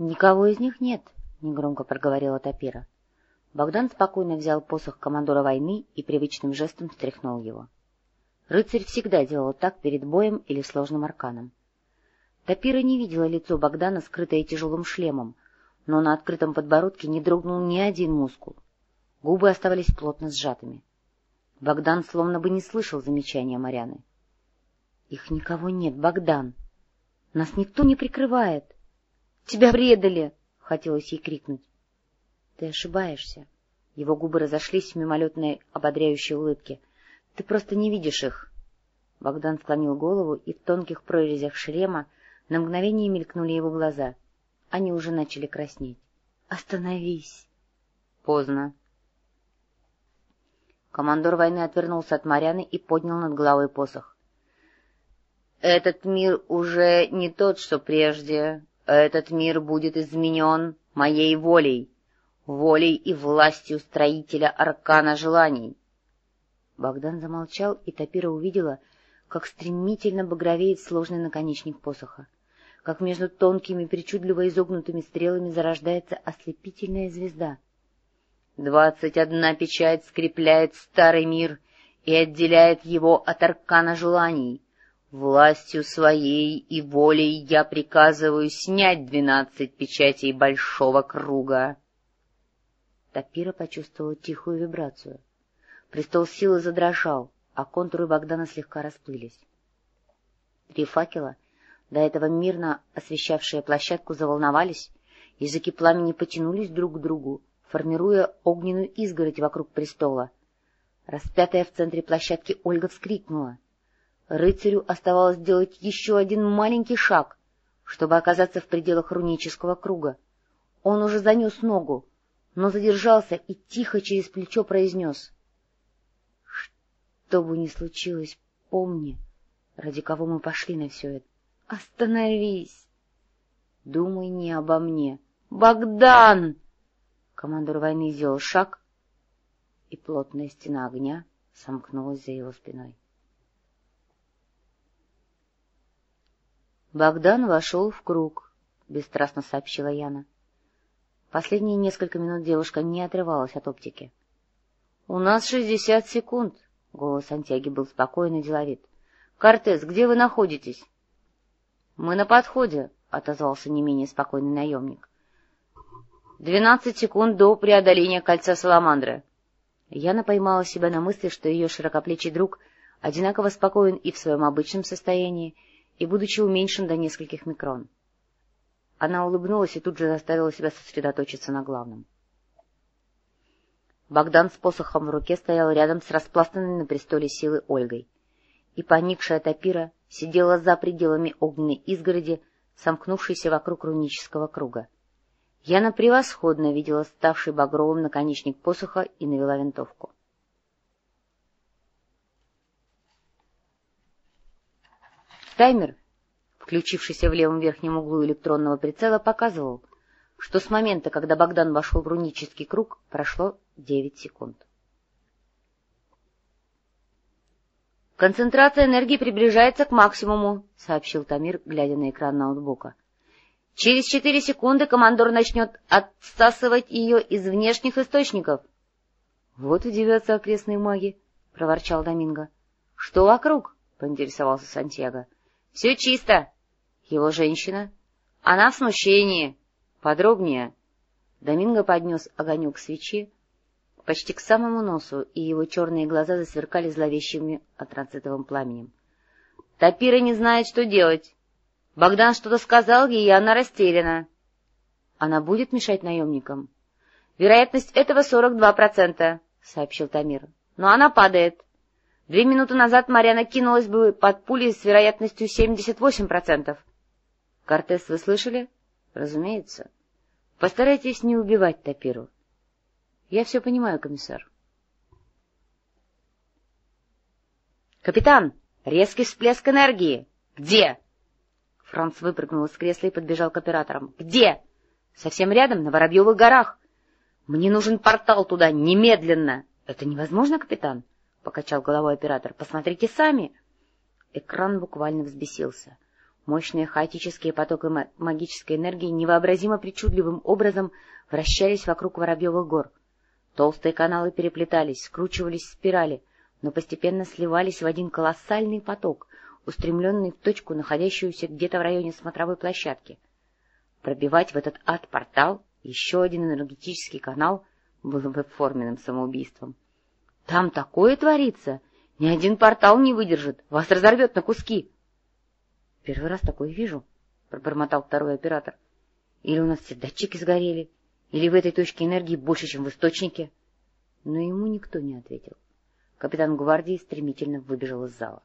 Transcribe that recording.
Никого из них нет, — негромко проговорила Тапира. Богдан спокойно взял посох командора войны и привычным жестом встряхнул его. Рыцарь всегда делал так перед боем или сложным арканом. Тапира не видела лицо Богдана, скрытое тяжелым шлемом, но на открытом подбородке не дрогнул ни один мускул. Губы оставались плотно сжатыми. Богдан словно бы не слышал замечания Маряны. — Их никого нет, Богдан. Нас никто не прикрывает. — Тебя предали! — хотелось ей крикнуть. — Ты ошибаешься. Его губы разошлись в мимолетной ободряющей улыбке. — Ты просто не видишь их. Богдан склонил голову, и в тонких прорезях шлема на мгновение мелькнули его глаза. Они уже начали краснеть. — Остановись! — Поздно. Командор войны отвернулся от Марьяны и поднял над головой посох. — Этот мир уже не тот, что прежде. Этот мир будет изменен моей волей, волей и властью строителя аркана желаний. Богдан замолчал, и Тапира увидела, как стремительно багровеет сложный наконечник посоха, как между тонкими причудливо изогнутыми стрелами зарождается ослепительная звезда — Двадцать одна печать скрепляет старый мир и отделяет его от аркана желаний. Властью своей и волей я приказываю снять двенадцать печатей большого круга. Тапира почувствовала тихую вибрацию. Престол силы задрожал, а контуры Богдана слегка расплылись. Три факела, до этого мирно освещавшие площадку, заволновались, языки пламени потянулись друг к другу, формируя огненную изгородь вокруг престола. Распятая в центре площадки Ольга вскрикнула. Рыцарю оставалось сделать еще один маленький шаг, чтобы оказаться в пределах рунического круга. Он уже занес ногу, но задержался и тихо через плечо произнес. — Что бы ни случилось, помни, ради кого мы пошли на все это. Остановись! Думай не обо мне. «Богдан!» Командор войны сделал шаг, и плотная стена огня сомкнулась за его спиной. Богдан вошел в круг, — бесстрастно сообщила Яна. Последние несколько минут девушка не отрывалась от оптики. — У нас шестьдесят секунд, — голос Антяги был спокойный и деловит. — Кортес, где вы находитесь? — Мы на подходе, — отозвался не менее спокойный наемник. Двенадцать секунд до преодоления кольца Саламандры. Яна поймала себя на мысли, что ее широкоплечий друг одинаково спокоен и в своем обычном состоянии, и будучи уменьшен до нескольких микрон. Она улыбнулась и тут же заставила себя сосредоточиться на главном. Богдан с посохом в руке стоял рядом с распластанной на престоле силы Ольгой, и поникшая топира сидела за пределами огненной изгороди, сомкнувшейся вокруг рунического круга. Яна превосходно видела ставший багровым наконечник посоха и навела винтовку. Таймер, включившийся в левом верхнем углу электронного прицела, показывал, что с момента, когда Богдан вошел в рунический круг, прошло девять секунд. «Концентрация энергии приближается к максимуму», — сообщил Тамир, глядя на экран ноутбука. Через четыре секунды командор начнет отсасывать ее из внешних источников. — Вот удивятся окрестные маги, — проворчал Доминго. — Что вокруг? — поинтересовался Сантьяго. — Все чисто. Его женщина? Она в смущении. Подробнее. Доминго поднес огонек свечи почти к самому носу, и его черные глаза засверкали зловещими атроцитовым пламенем. — Тапира не знает, что делать. Богдан что-то сказал ей, и она растеряна. Она будет мешать наемникам? Вероятность этого 42%, — сообщил Тамир. Но она падает. Две минуты назад Марьяна кинулась бы под пули с вероятностью 78%. Кортес, вы слышали? Разумеется. Постарайтесь не убивать Тапиру. Я все понимаю, комиссар. Капитан, резкий всплеск энергии. Где? Франц выпрыгнул из кресла и подбежал к операторам. — Где? — Совсем рядом, на Воробьевых горах. — Мне нужен портал туда, немедленно. — Это невозможно, капитан, — покачал головой оператор. — Посмотрите сами. Экран буквально взбесился. Мощные хаотические потоки магической энергии невообразимо причудливым образом вращались вокруг Воробьевых гор. Толстые каналы переплетались, скручивались в спирали, но постепенно сливались в один колоссальный поток, устремленный в точку, находящуюся где-то в районе смотровой площадки. Пробивать в этот ад-портал еще один энергетический канал было бы форменным самоубийством. — Там такое творится! Ни один портал не выдержит, вас разорвет на куски! — Первый раз такое вижу, — пробормотал второй оператор. — Или у нас все датчики сгорели, или в этой точке энергии больше, чем в источнике. Но ему никто не ответил. Капитан гвардии стремительно выбежал из зала.